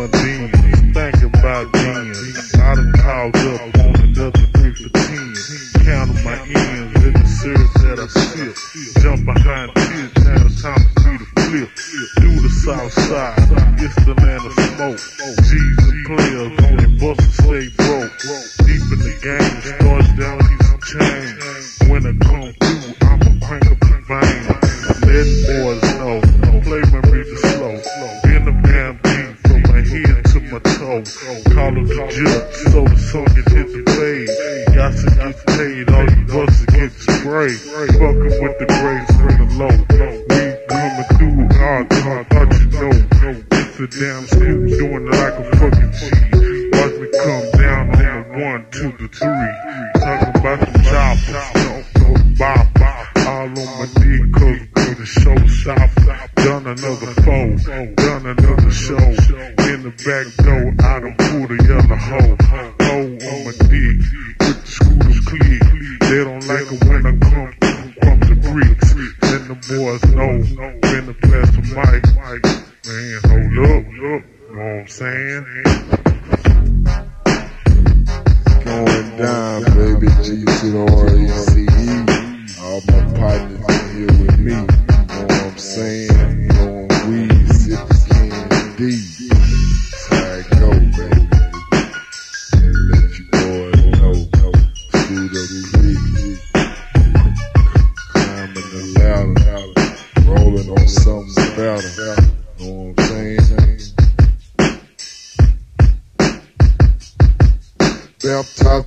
my demons, thinking about then. I done called up on another three for ten. Counting my ends in the syrup that I sip. Jump behind kids, now it's time for me to flip. Do the south side, it's the land of smoke. G's and players, only busters stay broke. Deep in the game, starts down, keep some change. When I come through, I'ma crank up the vein. Let boys Oh, Call it the judge, so the song can hit the fade. Got to get paid, all you busters get sprayed. Fucking with the grace from the low. We coming through hard, hard, thought you know. It's a damn scoop, doing it like a fucking G. Watch me come down on the one, two, the three. Talking about the choppers, down, baby. To the R-E-C-E. All my partners in here with me. you Know what I'm saying?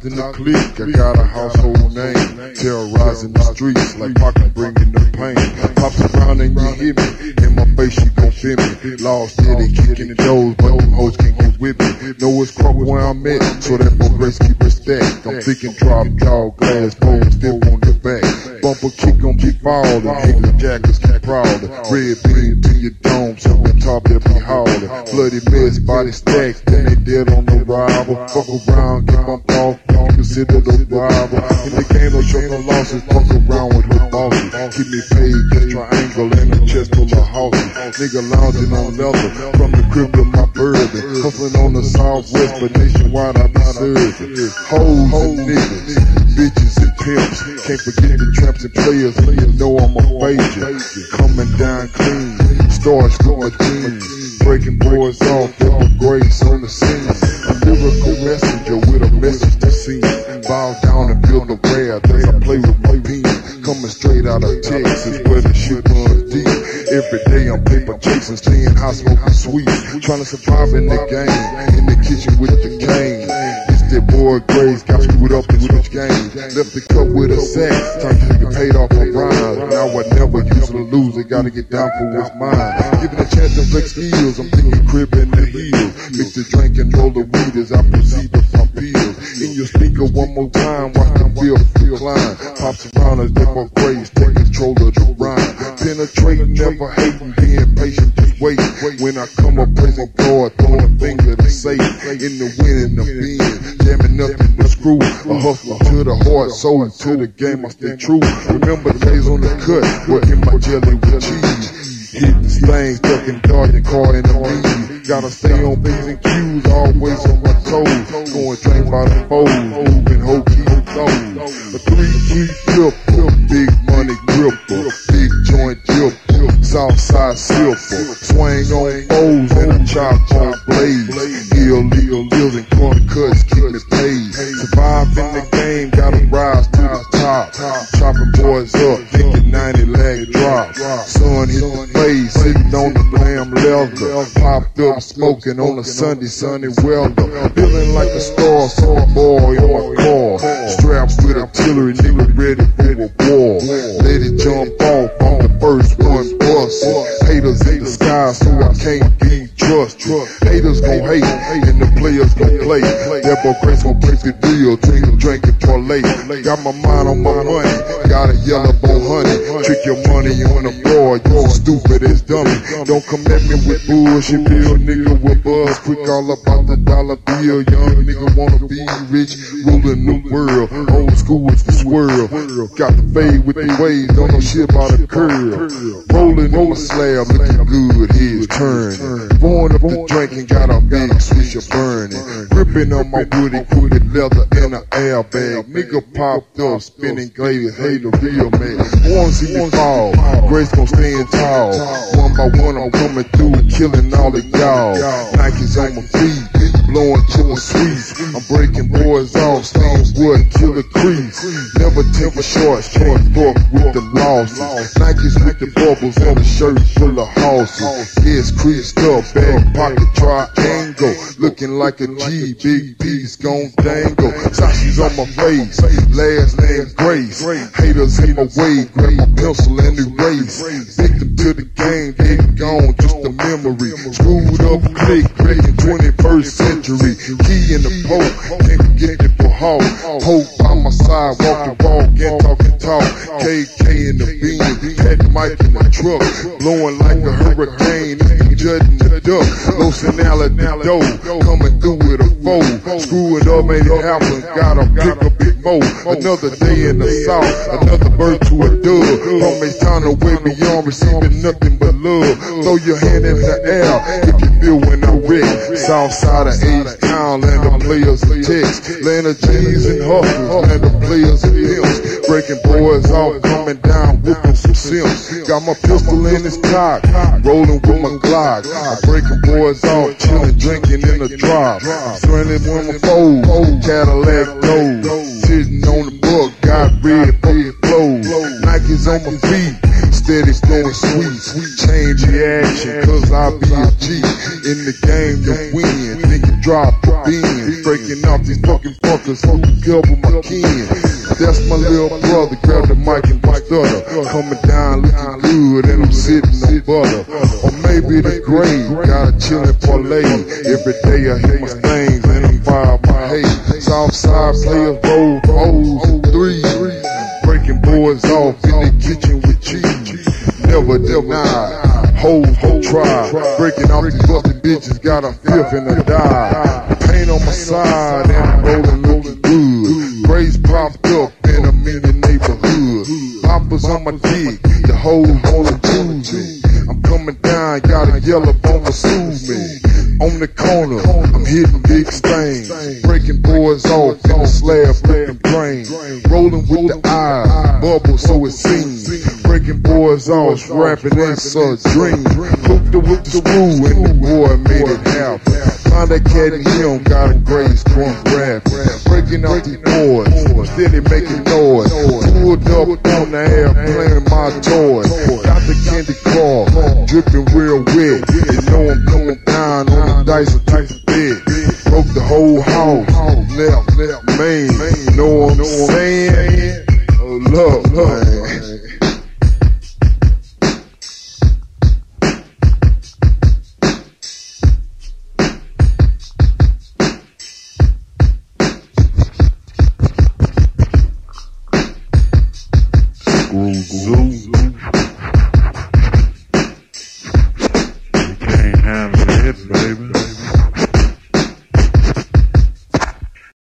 In the clique, I got a household name. Terrorizing the streets like Pac bringing the pain. Pops around and you hear me. In my face, you gon' feel me. Lost steady, kicking the doors, but them hoes can't get with me. Know it's crumble where I'm at, so that my grace keep stacked. I'm thinking drop jaw, glass bowl, still on the back. Bumper kick gon' keep falling. Haters, jackets keep prowling. Red beam to your dome, so the top that be howling. Bloody mess, body stacks, then they dead on the rival. Fuck around, get my off, consider the rival. In the game, no show no losses. Fuck around with her bosses. Keep me paid, just triangle and a chest full of houses. Nigga lounging on leather from the crib to my bourbon. Hustling on the southwest, but nationwide I be serving. Hoes and niggas, bitches and pimps. Can't forget the traps and players, you know I'm a major. Coming down clean, stars my jeans. Breaking boys of Texas where the shit runs deep. Every day I'm paper chasing, staying high, smoking sweet. Trying to survive in the game, in the kitchen with the cane. It's that boy Grace got screwed up and switched game. Left the cup with a sack, trying to get paid off my rhymes. Now I never used to lose, I gotta get down for what's mine. Given a chance to flex skills, I'm thinking crib in the hills. Mix the drink and roll the weed as I proceed to pump pills. In your speaker one more time, watch the feel feel climb. Pops around us, dip on grace, take control of the rhyme. Penetrate, never hating, being patient, just wait. When I come up praising God, throwing finger to say, in the wind and the wind, jamming up in the screw. A hustler to the heart, soul to the game, I stay true. Remember days on the cut, working my jelly with cheese. Hitting things, ducking, dodging, car in the lead. Gotta stay on P's and Q's, always on my toes. Going drink by the foes, moving whole key those. A three key flipper, big money gripper, big joint jipper, Southside silver. Swing on foes and a chop on blades. Illegal deals and corner cuts, keep me leather. Popped up, smoking on a Sunday, sunny weather. Feeling like a star, saw a boy on my car. Strapped with artillery, nigga ready for war. Let it jump off on the first one bust. Haters in the sky, so I can't be trusted. Haters gon' hate, and the players gon' play. That boy Grace gon' break the deal, drink and drink it parlay. Got my mind on my money, got a yellow bow honey. Trick your money on the board, you stupid as dummy. Don't come at me with bullshit, bill nigga with buzz. Quick all about the dollar bill, young nigga wanna be rich, ruling the world. Old school is the swirl. Got the fade with the waves, don't know shit about a curl. Rolling on the slab, looking good, heads turning. Born up the drink and got a big switch of burning. Gripping on my woody, woody leather in an airbag. Nigga popped up, spinning glazes, hey, the real man. Wanna see me fall, Grace gon' stand tall. One by one, I'm coming through, killing all of y'all. Nike's on my feet, blowing killer sweets. I'm breaking boys off, steam wood, killer crease. Never take a short, can't fuck with the losses. Nike's with the bubbles and the shirt full of horses. Yeah, it's creased up, back pocket triangle. Looking like a G, big piece gon' dangle. Sashi's on my face, last name Grace. Haters in my way, grab my pencil and erase. Victim to the game, they gone, just a memory. Screwed up click, back in 21st century. Key in the poke, can't forget the Hawk. Poke by my side, walk the walk and talk the talk. KK in the beam, Pat Mike in the truck. Blowing like a hurricane, judging the duck. Los Angeles the dough, coming through with a foe. Screw it up, made it happen, gotta pick a bit more. Another day in the south, another bird to a dove. From a town away beyond receiving nothing but love. Throw your hand in the air if you feel when I wreck. South side of H-Town, land of players and texts. Land of G's and hustlers, land of players and pimps. Breaking boys off, coming down, whooping some simps. Got my pistol in his cock, rolling with my Glock. I'm breaking boys off, chilling, drinking in the drop. Surrounded with my foes, Cadillac nose. Sitting on the book, got red, red flows. Nike's on my feet steady flowing sweet. Sweet change the action, cause I be a G. In the game to win, nigga drop the beam. Breaking off these fucking fuckers who double my kin. That's my little brother, grab the mic and my stutter. Coming down looking good and I'm sitting on butter. Or maybe the grade, got a chillin' parlay. Every day I hit my things and I'm vibe my hate. Southside players roll O's, threes. Breaking boys off in the kitchen with. Never deny. Hoes don't try. Breaking off these busted bitches. Got a fifth and a die. Paint on my side and I'm rolling looking good. Grace popped up in the neighborhood. Poppers on my dick. The hoes wanna choose me. I'm coming down. Got a yellow bone to soothe me. On the corner, I'm hitting big stains. Breaking boys off in the slab, flipping brain. Rolling with the eyes, bubble so it seems. Breaking boys off, rapping a dream. Hooked it with the screw and the boy made it happen. Found that cat and him, got a grace, crunk rap. Breaking out these boys, steady making noise. Pulled up on the air, playing my toys. Got the candy car, dripping real wet. You know I'm coming down on the dice and took the bed. Broke the whole house, left, left, man. You know what I'm saying? Oh, love, man.